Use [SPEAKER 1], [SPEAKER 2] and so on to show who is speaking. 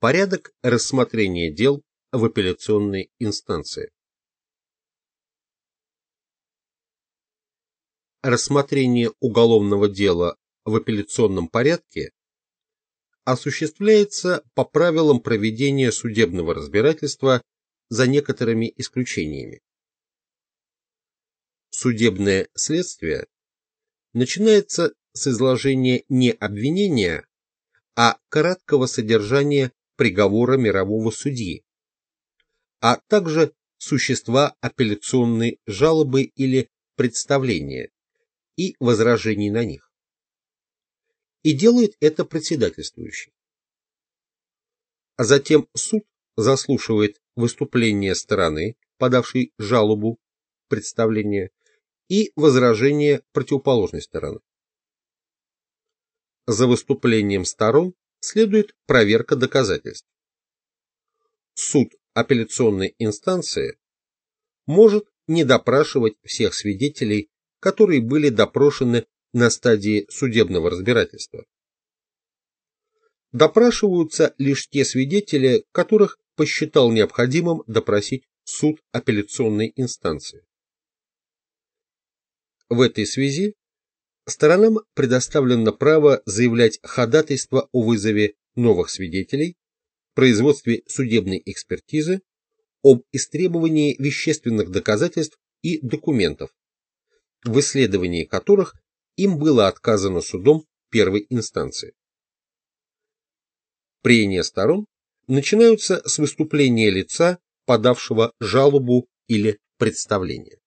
[SPEAKER 1] Порядок рассмотрения дел в апелляционной инстанции. Рассмотрение уголовного дела в апелляционном порядке осуществляется по правилам проведения судебного разбирательства за некоторыми исключениями. Судебное следствие начинается с изложения не обвинения, а краткого содержания приговора мирового судьи, а также существа апелляционной жалобы или представления и возражений на них. И делает это председательствующий. А затем суд заслушивает выступление стороны, подавшей жалобу, представление, и возражение противоположной стороны. За выступлением сторон следует проверка доказательств. Суд апелляционной инстанции может не допрашивать всех свидетелей, которые были допрошены на стадии судебного разбирательства. Допрашиваются лишь те свидетели, которых посчитал необходимым допросить суд апелляционной инстанции. В этой связи сторонам предоставлено право заявлять ходатайство о вызове новых свидетелей, производстве судебной экспертизы, об истребовании вещественных доказательств и документов, в исследовании которых им было отказано судом первой инстанции. Прения сторон начинаются с выступления лица, подавшего жалобу или представление.